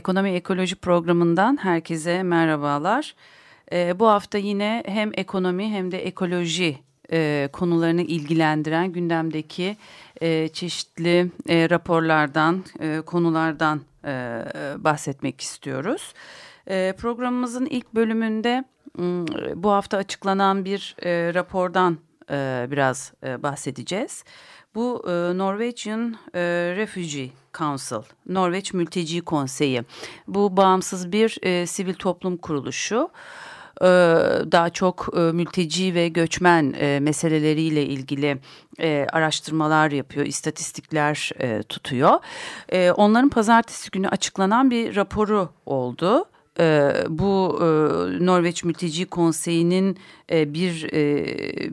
Ekonomi Ekoloji programından herkese merhabalar. Ee, bu hafta yine hem ekonomi hem de ekoloji e, konularını ilgilendiren gündemdeki e, çeşitli e, raporlardan, e, konulardan e, bahsetmek istiyoruz. E, programımızın ilk bölümünde bu hafta açıklanan bir e, rapordan e, biraz e, bahsedeceğiz. Bu e, Norwegian e, Refugee Council, Norveç Mülteci Konseyi. Bu bağımsız bir e, sivil toplum kuruluşu. E, daha çok e, mülteci ve göçmen e, meseleleriyle ilgili araştırmalar yapıyor, istatistikler tutuyor. Onların pazartesi günü açıklanan bir raporu oldu e, bu e, Norveç Mülteci Konseyi'nin e, bir e,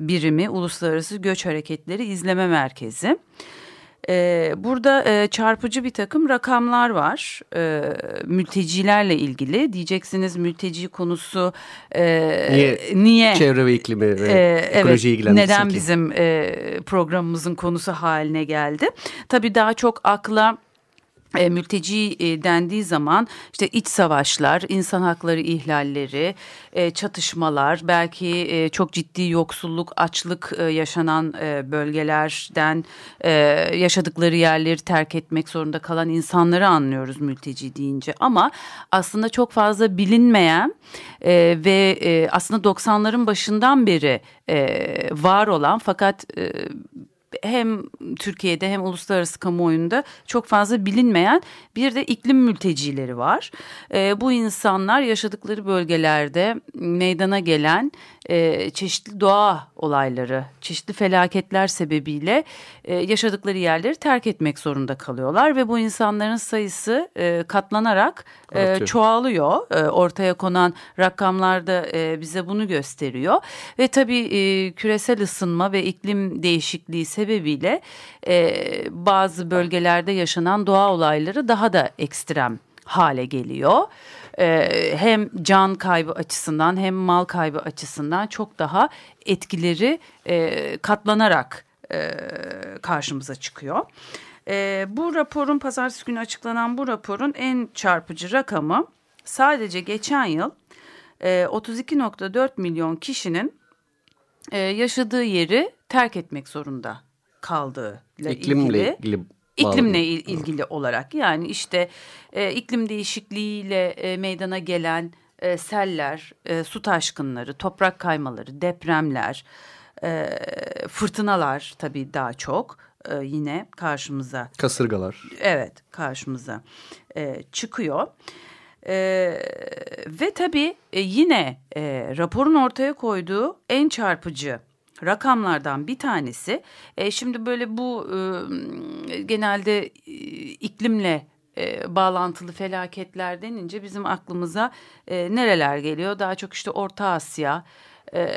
birimi Uluslararası Göç Hareketleri İzleme Merkezi. E, burada e, çarpıcı bir takım rakamlar var e, mültecilerle ilgili. Diyeceksiniz mülteci konusu e, niye, niye çevre ve iklimi ve e, ekoloji evet, Neden ki? bizim e, programımızın konusu haline geldi? Tabii daha çok akla e, mülteci e, dendiği zaman işte iç savaşlar, insan hakları ihlalleri, e, çatışmalar, belki e, çok ciddi yoksulluk, açlık e, yaşanan e, bölgelerden e, yaşadıkları yerleri terk etmek zorunda kalan insanları anlıyoruz mülteci deyince. Ama aslında çok fazla bilinmeyen e, ve e, aslında 90'ların başından beri e, var olan fakat e, hem Türkiye'de hem uluslararası kamuoyunda çok fazla bilinmeyen bir de iklim mültecileri var. E, bu insanlar yaşadıkları bölgelerde meydana gelen e, çeşitli doğa olayları, çeşitli felaketler sebebiyle e, yaşadıkları yerleri terk etmek zorunda kalıyorlar ve bu insanların sayısı e, katlanarak e, çoğalıyor. E, ortaya konan rakamlar da e, bize bunu gösteriyor. Ve tabii e, küresel ısınma ve iklim değişikliği sebebiyle e, bazı bölgelerde yaşanan doğa olayları daha da ekstrem hale geliyor e, hem can kaybı açısından hem mal kaybı açısından çok daha etkileri e, katlanarak e, karşımıza çıkıyor. E, bu raporun pazartesi günü açıklanan bu raporun en çarpıcı rakamı sadece geçen yıl e, 32.4 milyon kişinin e, yaşadığı yeri terk etmek zorunda kaldığı ile İklimle ilgili İklimle ilgili olarak yani işte e, iklim değişikliğiyle e, meydana gelen e, seller, e, su taşkınları, toprak kaymaları, depremler, e, fırtınalar tabii daha çok e, yine karşımıza. Kasırgalar. Evet karşımıza e, çıkıyor. E, ve tabii e, yine e, raporun ortaya koyduğu en çarpıcı rakamlardan bir tanesi. E, şimdi böyle bu e, genelde e, iklimle e, bağlantılı felaketler denince bizim aklımıza e, nereler geliyor? Daha çok işte Orta Asya, e,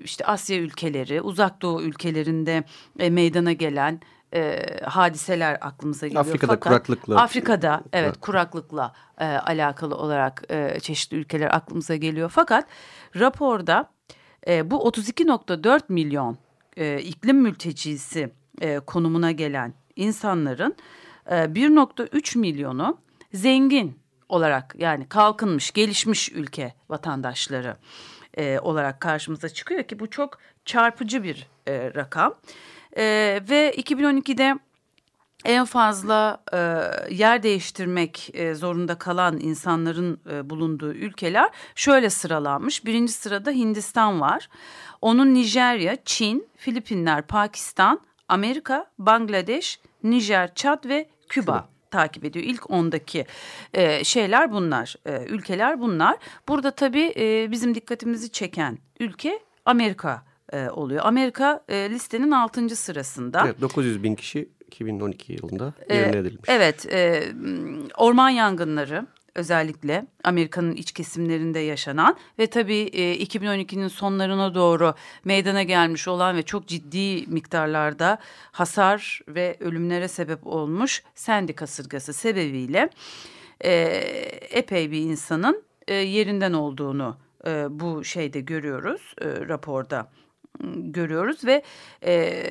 işte Asya ülkeleri, Uzak Doğu ülkelerinde e, meydana gelen e, hadiseler aklımıza geliyor. Afrika'da Fakat, kuraklıkla. Afrika'da evet kuraklıkla e, alakalı olarak e, çeşitli ülkeler aklımıza geliyor. Fakat raporda e, bu 32.4 milyon e, iklim mültecisi e, konumuna gelen insanların e, 1.3 milyonu zengin olarak yani kalkınmış, gelişmiş ülke vatandaşları e, olarak karşımıza çıkıyor ki bu çok çarpıcı bir e, rakam. E, ve 2012'de en fazla e, yer değiştirmek e, zorunda kalan insanların e, bulunduğu ülkeler şöyle sıralanmış. Birinci sırada Hindistan var. Onun Nijerya, Çin, Filipinler, Pakistan, Amerika, Bangladeş, Nijer, Çad ve Küba takip ediyor. İlk ondaki e, şeyler bunlar, e, ülkeler bunlar. Burada tabii e, bizim dikkatimizi çeken ülke Amerika e, oluyor. Amerika e, listenin 6. sırasında. Evet 900 bin kişi 2012 yılında yerine edilmiş. Evet, e, orman yangınları özellikle Amerika'nın iç kesimlerinde yaşanan ve tabii e, 2012'nin sonlarına doğru meydana gelmiş olan ve çok ciddi miktarlarda hasar ve ölümlere sebep olmuş Sandy kasırgası sebebiyle e, epey bir insanın e, yerinden olduğunu e, bu şeyde görüyoruz, e, raporda görüyoruz ve e,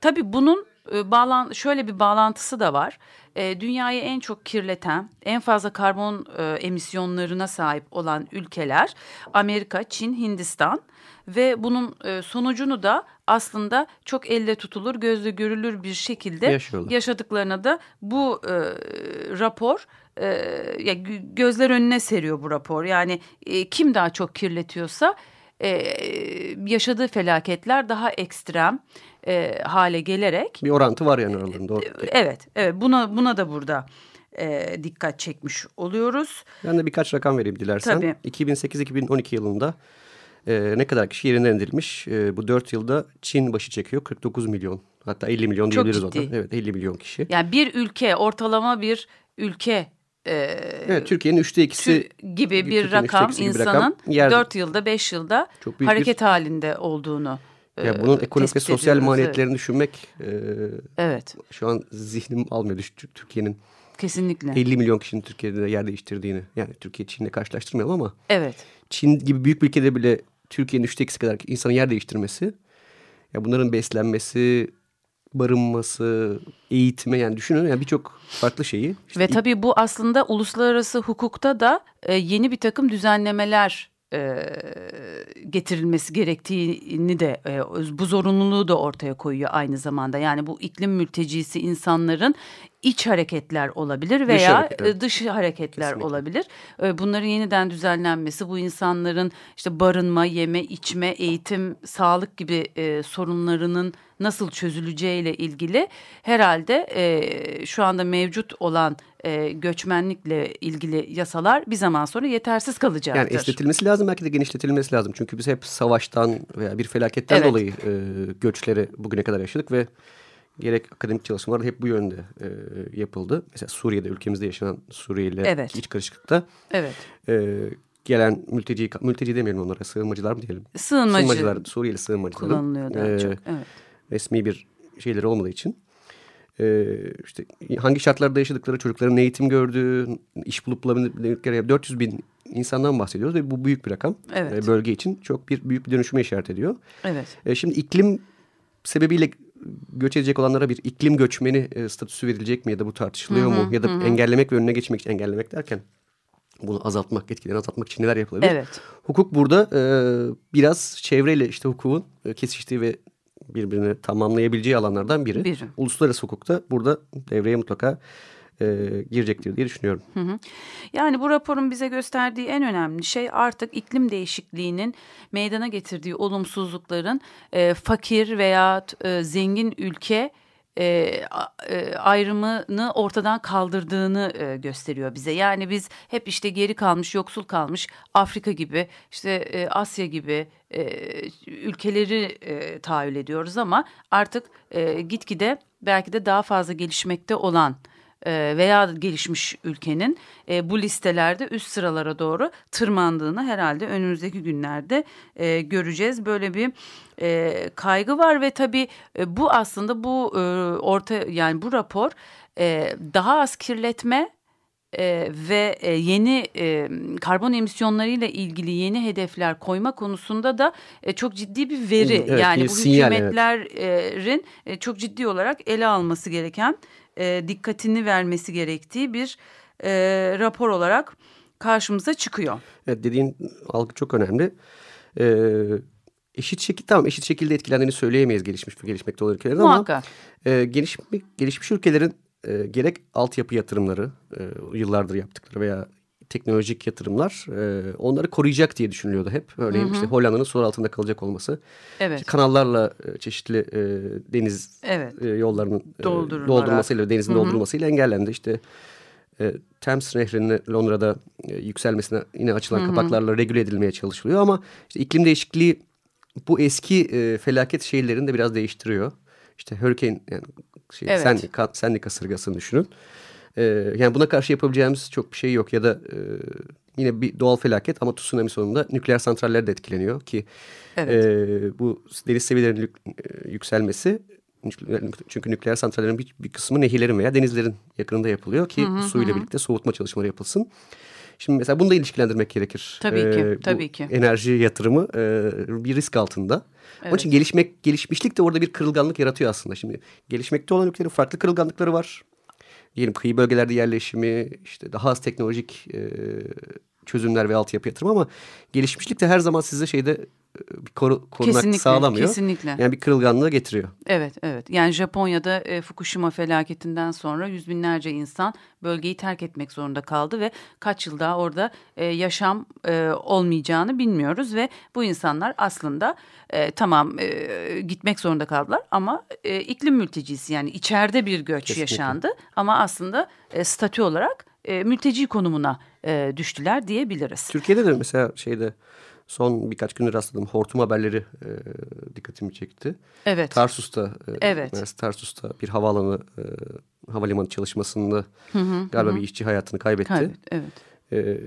tabii bunun e, bağlan şöyle bir bağlantısı da var. E, dünyayı en çok kirleten, en fazla karbon e, emisyonlarına sahip olan ülkeler Amerika, Çin, Hindistan ve bunun e, sonucunu da aslında çok elle tutulur, gözle görülür bir şekilde Yaşıyorlar. yaşadıklarına da bu e, rapor e, ya gözler önüne seriyor bu rapor. Yani e, kim daha çok kirletiyorsa e, yaşadığı felaketler daha ekstrem e, hale gelerek. Bir orantı var yani aralarında. Ortaya. Evet, evet buna, buna da burada e, dikkat çekmiş oluyoruz. Ben de birkaç rakam vereyim dilersen. Tabii. 2008-2012 yılında e, ne kadar kişi yerinden edilmiş. E, bu dört yılda Çin başı çekiyor 49 milyon. Hatta 50 milyon diyebiliriz ona. Evet 50 milyon kişi. Yani bir ülke ortalama bir ülke e, evet, Türkiye'nin üçte ikisi gibi bir rakam insanın dört yılda beş yılda hareket bir, halinde olduğunu ya e, bunun ekonomik ve sosyal maliyetlerini evet. düşünmek e, evet. şu an zihnim almıyor Türkiye'nin Kesinlikle. 50 milyon kişinin Türkiye'de yer değiştirdiğini. Yani Türkiye Çin'le karşılaştırmayalım ama. Evet. Çin gibi büyük bir ülkede bile Türkiye'nin üçte ikisi kadar insanın yer değiştirmesi. Ya bunların beslenmesi, barınması, eğitime yani düşünün yani birçok farklı şeyi. İşte Ve tabii bu aslında uluslararası hukukta da e, yeni bir takım düzenlemeler e, getirilmesi gerektiğini de e, bu zorunluluğu da ortaya koyuyor aynı zamanda. Yani bu iklim mültecisi insanların iç hareketler olabilir veya dış, hareketler. dış hareketler Kesinlikle. olabilir. E, bunların yeniden düzenlenmesi bu insanların işte barınma, yeme, içme, eğitim, sağlık gibi e, sorunlarının nasıl çözüleceğiyle ilgili herhalde e, şu anda mevcut olan e, göçmenlikle ilgili yasalar bir zaman sonra yetersiz kalacaktır. Yani esnetilmesi lazım belki de genişletilmesi lazım. Çünkü biz hep savaştan veya bir felaketten evet. dolayı e, göçleri bugüne kadar yaşadık ve gerek akademik çalışmalar hep bu yönde e, yapıldı. Mesela Suriye'de ülkemizde yaşanan Suriyeli evet. iç karışıklıkta evet. e, gelen mülteci, mülteci demeyelim onlara sığınmacılar mı diyelim? Sığınmacı. Sığınmacılar, Suriyeli sığınmacılar. Kullanılıyor daha e, çok. Evet. Resmi bir şeyleri olmadığı için e, işte hangi şartlarda yaşadıkları, çocukların eğitim gördüğü, iş bulup bulabildikleri 400 bin insandan bahsediyoruz ve bu büyük bir rakam. Evet. E, bölge için çok bir büyük bir dönüşüme işaret ediyor. Evet. E, şimdi iklim sebebiyle göç edecek olanlara bir iklim göçmeni e, statüsü verilecek mi ya da bu tartışılıyor hı hı, mu? Ya da hı. engellemek ve önüne geçmek için engellemek derken bunu azaltmak, etkilerini azaltmak için neler yapılabilir? Evet. Hukuk burada e, biraz çevreyle işte hukukun e, kesiştiği ve birbirini tamamlayabileceği alanlardan biri. biri. Uluslararası hukukta burada devreye mutlaka e, girecektir diye düşünüyorum. Hı hı. Yani bu raporun bize gösterdiği en önemli şey artık iklim değişikliğinin meydana getirdiği olumsuzlukların e, fakir veya e, zengin ülke e, e, ayrımını ortadan kaldırdığını e, gösteriyor bize. Yani biz hep işte geri kalmış, yoksul kalmış Afrika gibi, işte e, Asya gibi e, ülkeleri e, tahayyül ediyoruz ama artık e, gitgide belki de daha fazla gelişmekte olan veya gelişmiş ülkenin e, bu listelerde üst sıralara doğru tırmandığını herhalde önümüzdeki günlerde e, göreceğiz. Böyle bir kaygı var ve tabii bu aslında bu orta yani bu rapor daha az kirletme ve yeni karbon emisyonlarıyla ilgili yeni hedefler koyma konusunda da çok ciddi bir veri. Evet, yani bu sinyal, hükümetlerin evet. çok ciddi olarak ele alması gereken e, dikkatini vermesi gerektiği bir e, rapor olarak karşımıza çıkıyor. Evet dediğin algı çok önemli. Ee, eşit şekilde tamam eşit şekilde etkilendiğini söyleyemeyiz gelişmiş gelişmekte olan ülkelerin Muhakkak. ama e, gelişmiş, gelişmiş ülkelerin e, gerek altyapı yatırımları e, yıllardır yaptıkları veya teknolojik yatırımlar e, onları koruyacak diye düşünülüyordu hep. Örneğin hı hı. işte Hollanda'nın su altında kalacak olması. Evet. İşte kanallarla e, çeşitli e, deniz evet. e, yollarının e, doldurmasıyla, denizin hı hı. doldurulmasıyla engellendi. İşte e, Thames Nehri'nin Londra'da e, yükselmesine yine açılan hı hı. kapaklarla regüle edilmeye çalışılıyor. Ama işte iklim değişikliği bu eski e, felaket şehirlerini de biraz değiştiriyor. İşte hurricane yani şey, evet. sendika, sendika kasırgasını düşünün. E, yani buna karşı yapabileceğimiz çok bir şey yok ya da e, yine bir doğal felaket ama tsunami sonunda nükleer santraller de etkileniyor ki evet. e, bu deniz seviyelerinin e, yükselmesi çünkü nükleer santrallerin bir, bir kısmı nehirlerin veya denizlerin yakınında yapılıyor ki hı hı, su ile hı. birlikte soğutma çalışmaları yapılsın. Şimdi mesela bunu da ilişkilendirmek gerekir. Tabii ki, ee, tabii ki. Enerji yatırımı e, bir risk altında. Evet. Onun için gelişmek, gelişmişlik de orada bir kırılganlık yaratıyor aslında. Şimdi gelişmekte olan ülkelerin farklı kırılganlıkları var. Diyelim kıyı bölgelerde yerleşimi, işte daha az teknolojik e, çözümler ve altyapı yatırımı ama gelişmişlik de her zaman size şeyde bir koru, korunak kesinlikle, sağlamıyor. Kesinlikle. Yani bir kırılganlığı getiriyor. Evet, evet. Yani Japonya'da e, Fukushima felaketinden sonra yüz binlerce insan bölgeyi terk etmek zorunda kaldı ve kaç yıl daha orada e, yaşam e, olmayacağını bilmiyoruz ve bu insanlar aslında e, tamam e, gitmek zorunda kaldılar ama e, iklim mültecisi yani içeride bir göç kesinlikle. yaşandı ama aslında e, statü olarak e, mülteci konumuna e, düştüler diyebiliriz. Türkiye'de de mesela şeyde son birkaç gündür rastladım hortum haberleri e, dikkatimi çekti. Evet. Tarsus'ta, e, evet. Tarsus'ta bir havaalanı, e, havalimanı çalışmasında hı hı, galiba hı. bir işçi hayatını kaybetti. Kaybet, evet. E,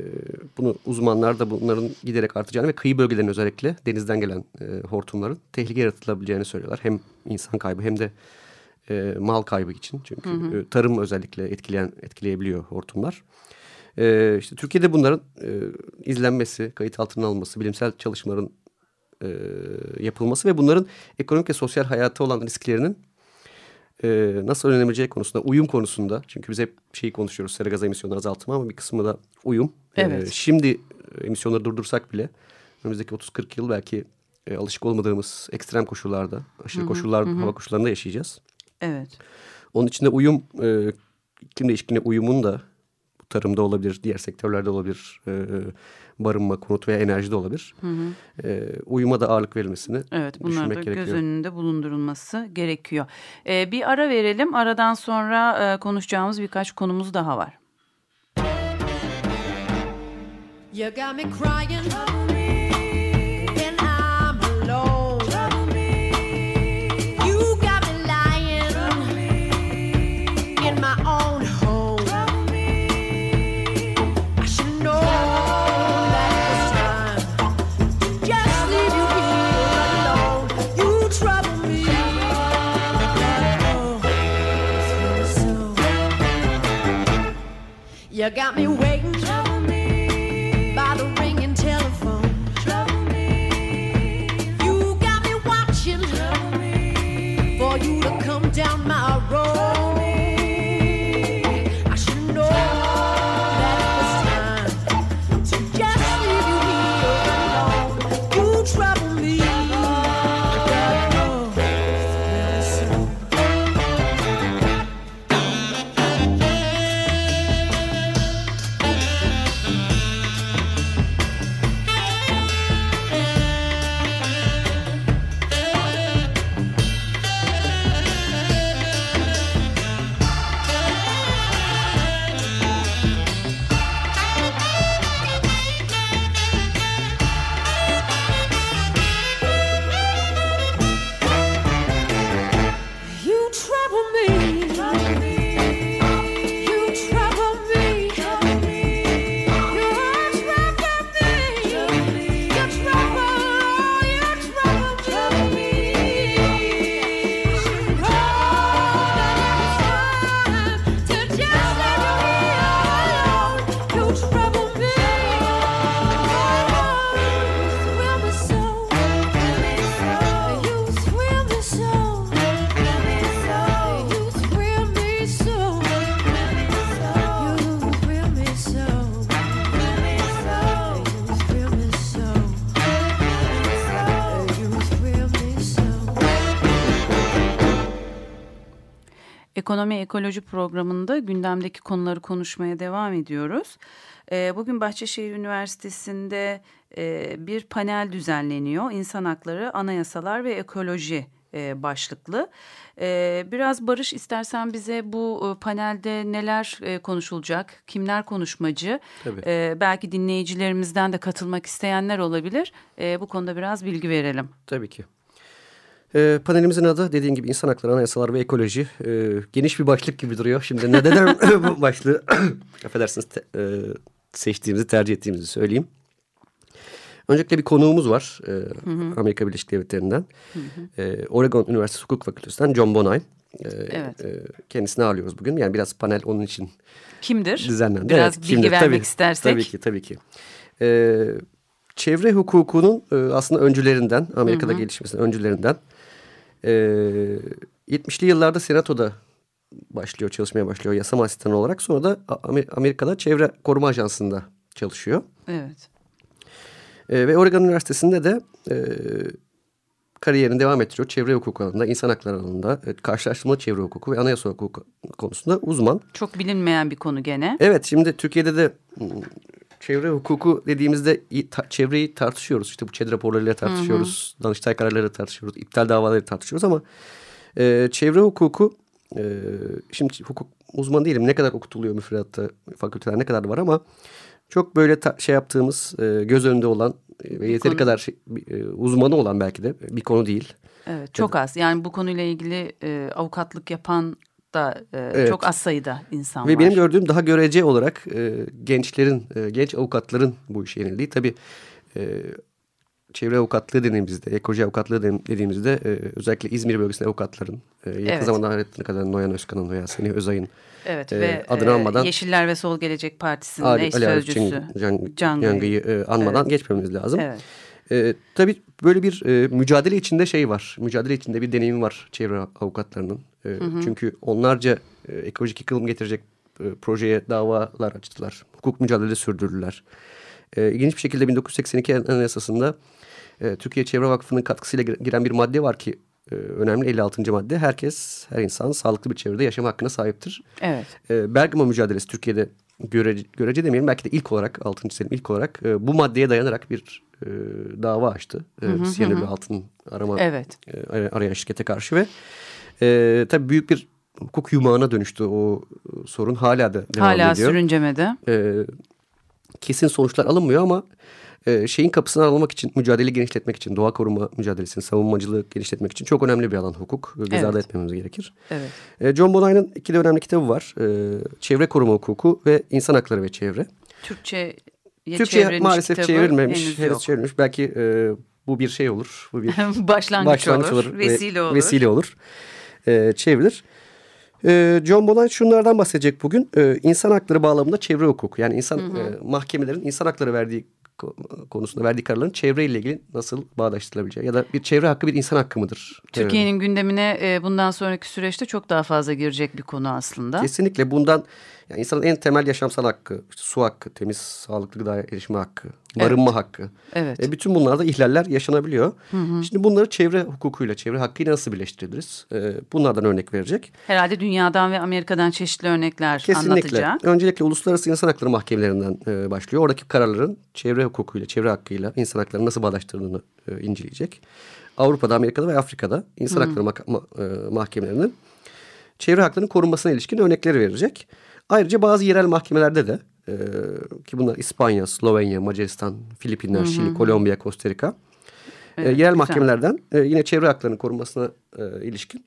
bunu uzmanlar da bunların giderek artacağını ve kıyı bölgelerinin özellikle denizden gelen e, hortumların tehlike yaratılabileceğini söylüyorlar. Hem insan kaybı hem de e, mal kaybı için. Çünkü hı hı. E, tarım özellikle etkileyen etkileyebiliyor hortumlar. E, işte Türkiye'de bunların e, izlenmesi, kayıt altına alınması, bilimsel çalışmaların e, yapılması ve bunların ekonomik ve sosyal hayata olan risklerinin e, nasıl önlenebileceği konusunda, uyum konusunda. Çünkü biz hep şeyi konuşuyoruz, sera gaz emisyonları azaltma ama bir kısmı da uyum. Evet. E, şimdi emisyonları durdursak bile önümüzdeki 30-40 yıl belki e, alışık olmadığımız ekstrem koşullarda, aşırı hı hı, koşullar, hı. hava koşullarında yaşayacağız. Evet. Onun için de uyum, e, iklim değişikliğine uyumun da tarımda olabilir, diğer sektörlerde olabilir, e, barınma, konut veya enerji de olabilir. Hı hı. E, uyuma da ağırlık verilmesini evet, bunlar da gerekiyor. göz önünde bulundurulması gerekiyor. E, bir ara verelim. Aradan sonra e, konuşacağımız birkaç konumuz daha var. You got me crying. You got me waiting Ekonomi Ekoloji programında gündemdeki konuları konuşmaya devam ediyoruz. Ee, bugün Bahçeşehir Üniversitesi'nde e, bir panel düzenleniyor. İnsan Hakları, Anayasalar ve Ekoloji e, başlıklı. E, biraz Barış istersen bize bu panelde neler konuşulacak, kimler konuşmacı, Tabii. belki dinleyicilerimizden de katılmak isteyenler olabilir. Bu konuda biraz bilgi verelim. Tabii ki. E, panelimizin adı dediğim gibi insan hakları, anayasalar ve ekoloji. E, geniş bir başlık gibi duruyor. Şimdi neden bu başlığı affedersiniz te, e, seçtiğimizi, tercih ettiğimizi söyleyeyim. Öncelikle bir konuğumuz var e, hı hı. Amerika Birleşik Devletleri'nden. Hı hı. E, Oregon Üniversitesi Hukuk Fakültesinden John Bonay. E, evet. E, kendisini ağırlıyoruz bugün. Yani biraz panel onun için Kimdir? düzenlendi. Biraz evet, bilgi kimdir? vermek tabii, istersek. Tabii ki, tabii ki. E, çevre hukukunun e, aslında öncülerinden, Amerika'da hı hı. gelişmesinin öncülerinden. E, 70'li yıllarda Senato'da başlıyor, çalışmaya başlıyor yasama asistanı olarak. Sonra da Amerika'da Çevre Koruma Ajansı'nda çalışıyor. Evet. E, ve Oregon Üniversitesi'nde de e, kariyerini devam ettiriyor. Çevre hukuku alanında, insan hakları alanında, e, karşılaştırmalı çevre hukuku ve anayasa hukuku konusunda uzman. Çok bilinmeyen bir konu gene. Evet, şimdi Türkiye'de de çevre hukuku dediğimizde ta, çevreyi tartışıyoruz. İşte bu ÇED raporlarıyla tartışıyoruz. Hı hı. Danıştay kararları tartışıyoruz. iptal davaları tartışıyoruz ama e, çevre hukuku e, şimdi hukuk uzman değilim. Ne kadar okutuluyor müfredatta fakülteler ne kadar var ama çok böyle ta, şey yaptığımız e, göz önünde olan e, ve yeteri konu... kadar şey, e, uzmanı olan belki de bir konu değil. Evet çok az yani bu konuyla ilgili e, avukatlık yapan da e, evet. çok az sayıda insan Ve var. Ve benim gördüğüm daha görece olarak e, gençlerin, e, genç avukatların bu işe yenildiği. Tabii e, çevre avukatlığı dediğimizde, ekoloji avukatlığı dediğimizde e, özellikle İzmir bölgesinde avukatların e, yakın evet. zamanda hayretine kadar Noyan Özkan'ın veya Seni Özay'ın evet, e, ve adını e, anmadan Yeşiller ve Sol Gelecek Partisi'nin eş sözcüsü Can, Can, Cangı'yı e, anmadan evet. geçmemiz lazım. Evet. E, tabii böyle bir e, mücadele içinde şey var. Mücadele içinde bir deneyim var çevre avukatlarının. E, hı hı. Çünkü onlarca e, ekolojik yıkılım getirecek e, projeye davalar açtılar. Hukuk mücadele sürdürdüler. E, ilginç bir şekilde 1982 Anayasası'nda e, Türkiye Çevre Vakfı'nın katkısıyla giren bir madde var ki e, önemli 56. madde. Herkes, her insan sağlıklı bir çevrede yaşam hakkına sahiptir. Evet. E, Bergama mücadelesi Türkiye'de görece, görece demeyelim belki de ilk olarak 6. senin ilk olarak e, bu maddeye dayanarak bir e, dava açtı. E, Siyanürlü altın arama evet. e, arayan şirkete karşı ve e, tabii büyük bir hukuk yumağına dönüştü o e, sorun. Hala da devam hala ediyor. Hala sürüncemede. E, kesin sonuçlar alınmıyor ama e, şeyin kapısını aralamak için, mücadele genişletmek için, doğa koruma mücadelesini, savunmacılığı genişletmek için çok önemli bir alan hukuk. Göz ardı etmememiz gerekir. Evet. E, John Bonay'ın iki de önemli kitabı var. E, çevre koruma hukuku ve insan hakları ve çevre. Türkçe Türkçe maalesef çevrilmemiş, henüz çevrilmiş. Belki e, bu bir şey olur. Bu bir başlangıç, başlangıç olur, olur, vesile olur. Vesile olur. E, çevrilir. E, John Bonay şunlardan bahsedecek bugün. E, insan hakları bağlamında çevre hukuku. Yani insan hı hı. E, mahkemelerin insan hakları verdiği konusunda verdiği kararların çevreyle ilgili nasıl bağdaştırılabileceği ya da bir çevre hakkı bir insan hakkı mıdır? Türkiye'nin gündemine e, bundan sonraki süreçte çok daha fazla girecek bir konu aslında. Kesinlikle bundan yani insanın en temel yaşamsal hakkı, işte su hakkı, temiz sağlıklı gıdaya erişme hakkı, barınma evet. hakkı. Evet. E, bütün bunlarda ihlaller yaşanabiliyor. Hı hı. Şimdi bunları çevre hukukuyla, çevre hakkıyla nasıl birleştirebiliriz? E, bunlardan örnek verecek. Herhalde dünyadan ve Amerika'dan çeşitli örnekler Kesinlikle. anlatacak. Öncelikle Uluslararası İnsan Hakları Mahkemelerinden e, başlıyor. Oradaki kararların çevre hukukuyla, çevre hakkıyla insan haklarını nasıl bağdaştırdığını e, inceleyecek. Avrupa'da, Amerika'da ve Afrika'da insan hı. hakları mah ma e, mahkemelerinin çevre haklarının korunmasına ilişkin örnekleri verecek. Ayrıca bazı yerel mahkemelerde de e, ki bunlar İspanya, Slovenya, Macaristan, Filipinler, hı hı. Şili, Kolombiya, Costa Rica. Evet, e, yerel güzel. mahkemelerden e, yine çevre haklarının korunmasına e, ilişkin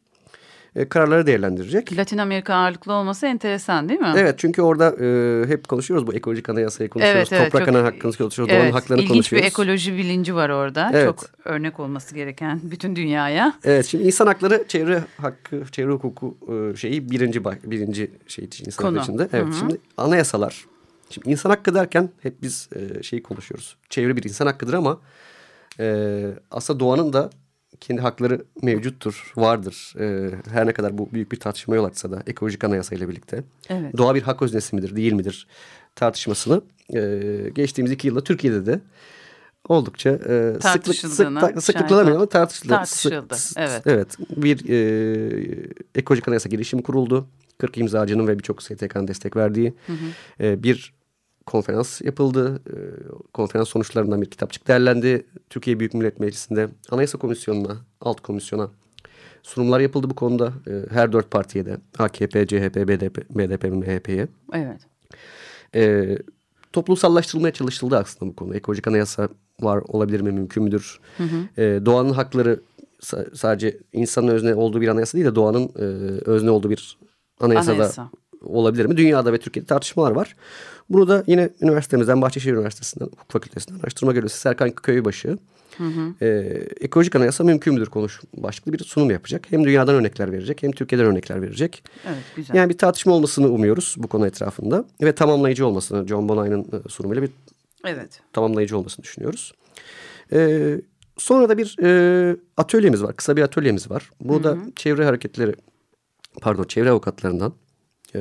e, kararları değerlendirecek. Latin Amerika ağırlıklı olması enteresan değil mi? Evet çünkü orada e, hep konuşuyoruz bu ekolojik anayasayı konuşuyoruz. Evet, evet, Toprak ana hakkını konuşuyoruz. Evet, doğanın haklarını ilginç konuşuyoruz. İlginç bir ekoloji bilinci var orada. Evet. Çok örnek olması gereken bütün dünyaya. Evet şimdi insan hakları çevre hakkı, çevre hukuku e, şeyi birinci birinci şey için insan Konu. içinde. Evet Hı -hı. şimdi anayasalar. Şimdi insan hakkı derken hep biz e, şeyi konuşuyoruz. Çevre bir insan hakkıdır ama e, aslında doğanın da kendi hakları mevcuttur, vardır. Ee, her ne kadar bu büyük bir tartışma yol açsa da ekolojik anayasayla birlikte. Evet. Doğa bir hak öznesi midir, değil midir tartışmasını e, geçtiğimiz iki yılda Türkiye'de de oldukça e, sıklık, sık, sıklıkla ama tartışıldı. Tartışıldı, sık, evet. Evet, bir e, ekolojik anayasa girişimi kuruldu. 40 imzacının ve birçok STK'nın destek verdiği hı hı. E, bir konferans yapıldı. E, konferans sonuçlarından bir kitapçık değerlendi. Türkiye Büyük Millet Meclisi'nde Anayasa Komisyonu'na, alt komisyona sunumlar yapıldı bu konuda. E, her dört partiye de AKP, CHP, BDP, BDP ve MHP'ye. Evet. E, toplumsallaştırılmaya çalışıldı aslında bu konu. Ekolojik anayasa var olabilir mi, mümkün müdür? Hı hı. E, doğanın hakları sadece insanın özne olduğu bir anayasa değil de doğanın e, özne olduğu bir anayasada anayasa. Olabilir mi? Dünyada ve Türkiye'de tartışmalar var. Bunu da yine üniversitemizden Bahçeşehir Üniversitesi'nden hukuk fakültesinden araştırma görevlisi Serkan Köybaşı Hı hı. E, ekolojik anayasa mümkün müdür konuş başlıklı bir sunum yapacak. Hem dünyadan örnekler verecek hem Türkiye'den örnekler verecek. Evet güzel. Yani bir tartışma olmasını umuyoruz bu konu etrafında. Ve tamamlayıcı olmasını John Bonay'ın e, sunumuyla bir evet. tamamlayıcı olmasını düşünüyoruz. E, sonra da bir e, atölyemiz var. Kısa bir atölyemiz var. Bu da çevre hareketleri pardon çevre avukatlarından e,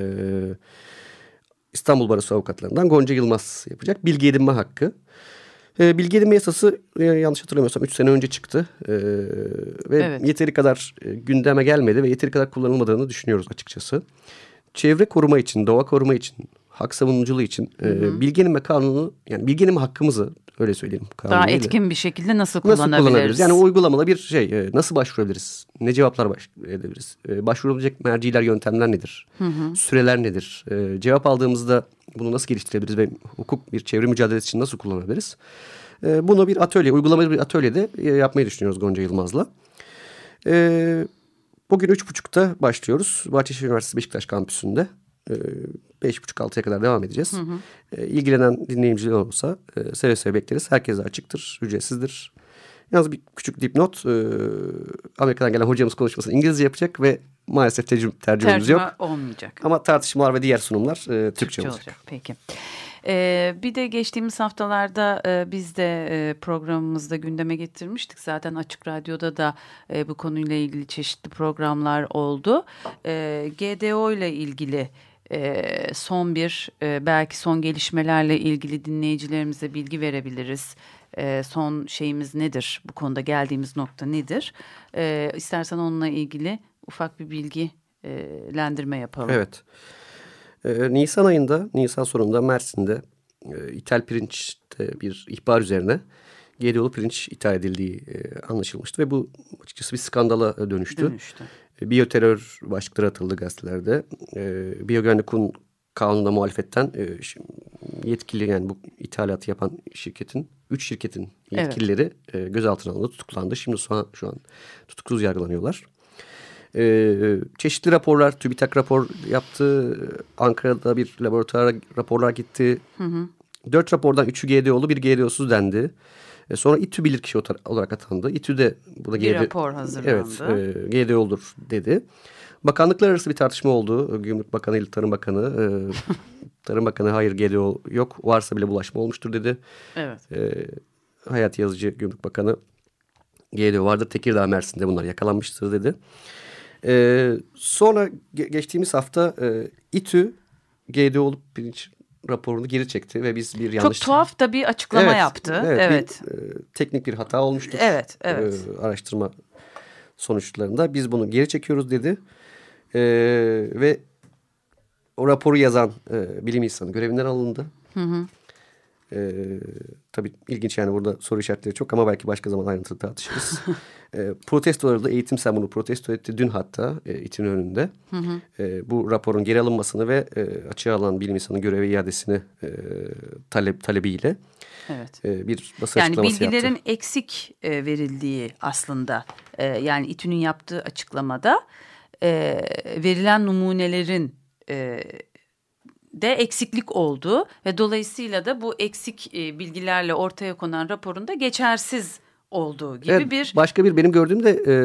İstanbul Barosu avukatlarından Gonca Yılmaz yapacak. Bilgi edinme hakkı. E, bilgi edinme yasası e, yanlış hatırlamıyorsam 3 sene önce çıktı. E, ve evet. yeteri kadar e, gündeme gelmedi ve yeteri kadar kullanılmadığını düşünüyoruz açıkçası. Çevre koruma için, doğa koruma için, hak savunuculuğu için hı hı. Bilgi edinme kanunu yani bilgi edinme hakkımızı öyle söyleyelim. Daha etkin bir şekilde nasıl kullanabiliriz? Nasıl kullanabiliriz? Yani uygulamalı bir şey nasıl başvurabiliriz? Ne cevaplar başvurabiliriz? E, başvurulabilecek merciler yöntemler nedir? Hı hı. Süreler nedir? Cevap aldığımızda bunu nasıl geliştirebiliriz ve hukuk bir çevre mücadelesi için nasıl kullanabiliriz? Bunu bir atölye, uygulamalı bir atölyede yapmayı düşünüyoruz Gonca Yılmaz'la. Bugün üç buçukta başlıyoruz. Bahçeşehir Üniversitesi Beşiktaş kampüsünde. E, beş buçuk altıya kadar devam edeceğiz. Hı hı. E, ilgilenen dinleyiciler olursa e, seve seve bekleriz. Herkese açıktır, ücretsizdir. Yalnız bir küçük dipnot. E, Amerika'dan gelen hocamız konuşmasını İngilizce yapacak ve maalesef tercüm, tercümemiz Tercüme yok. olmayacak. Ama tartışmalar ve diğer sunumlar e, Türkçe, Türkçe olacak. olacak. Peki. Ee, bir de geçtiğimiz haftalarda e, biz de e, programımızda gündeme getirmiştik. Zaten Açık Radyo'da da e, bu konuyla ilgili çeşitli programlar oldu. E, GDO ile ilgili e, son bir e, belki son gelişmelerle ilgili dinleyicilerimize bilgi verebiliriz. E, son şeyimiz nedir? Bu konuda geldiğimiz nokta nedir? E, istersen onunla ilgili ufak bir bilgilendirme yapalım. Evet. Ee, Nisan ayında, Nisan sonunda Mersin'de e, ithal pirinçte bir ihbar üzerine GDO'lu pirinç ithal edildiği e, anlaşılmıştı ve bu açıkçası bir skandala dönüştü. dönüştü. E, biyoterör başlıkları atıldı gazetelerde. E, Biyogüvenlik kanununa muhalefetten e, yetkili yani bu ithalatı yapan şirketin, üç şirketin yetkilileri evet. e, gözaltına alındı, tutuklandı. Şimdi şu an, şu an tutuksuz yargılanıyorlar. E, çeşitli raporlar, TÜBİTAK rapor yaptı. Ankara'da bir laboratuvara raporlar gitti. Hı hı. Dört rapordan üçü GDO'lu, bir GDO'suz dendi. E, sonra İTÜ bilirkişi olarak atandı. İTÜ de bu da bir GD, rapor hazırlandı. Evet, e, GDO olur dedi. Bakanlıklar arası bir tartışma oldu. Gümrük Bakanı ile Tarım Bakanı. E, Tarım Bakanı hayır GDO yok. Varsa bile bulaşma olmuştur dedi. Evet. E, Hayat Yazıcı Gümrük Bakanı GDO vardır. Tekirdağ Mersin'de bunlar yakalanmıştır dedi. E, sonra ge geçtiğimiz hafta e, İTÜ GDO olup pirinç raporunu geri çekti ve biz bir yanlış... Çok tuhaf da bir açıklama evet, yaptı. Evet. evet. Bir, e, teknik bir hata olmuştu. Evet, evet. E, araştırma sonuçlarında biz bunu geri çekiyoruz dedi. E, ve o raporu yazan e, bilim insanı görevinden alındı. Hı hı. E, tabii ilginç yani burada soru işaretleri çok ama belki başka zaman ayrıntılı tartışırız. e, protestoları da eğitim sen bunu protesto etti dün hatta e, itin önünde. Hı hı. E, bu raporun geri alınmasını ve e, açığa alan bilim insanı görevi iadesini e, talep talebiyle evet. e, bir basın yani açıklaması yaptı. Yani bilgilerin eksik e, verildiği aslında e, yani İTÜ'nün yaptığı açıklamada e, verilen numunelerin e, de eksiklik oldu ve dolayısıyla da bu eksik e, bilgilerle ortaya konan raporunda geçersiz olduğu gibi evet, bir... Başka bir benim gördüğümde e,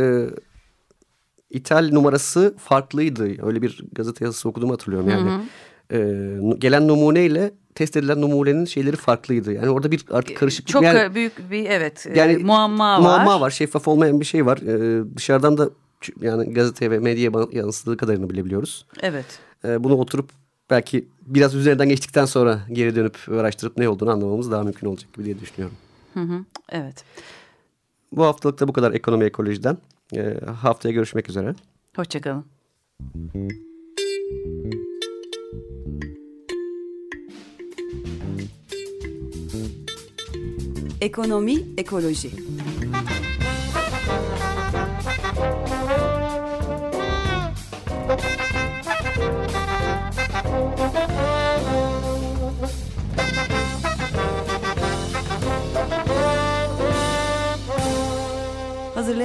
ithal numarası farklıydı. Öyle bir gazete yazısı okuduğumu hatırlıyorum yani. Hı hı. E, gelen numuneyle test edilen numunenin şeyleri farklıydı. Yani orada bir artık karışıklık. Çok yani, büyük bir evet e, yani, e, muamma var. Muamma var. Şeffaf olmayan bir şey var. E, dışarıdan da yani gazeteye ve medyaya yansıdığı kadarını bilebiliyoruz. Evet. E, bunu oturup belki biraz üzerinden geçtikten sonra geri dönüp araştırıp ne olduğunu anlamamız daha mümkün olacak gibi diye düşünüyorum. Hı hı, evet. Bu haftalık da bu kadar ekonomi ekolojiden. E, haftaya görüşmek üzere. Hoşçakalın. Ekonomi ekoloji.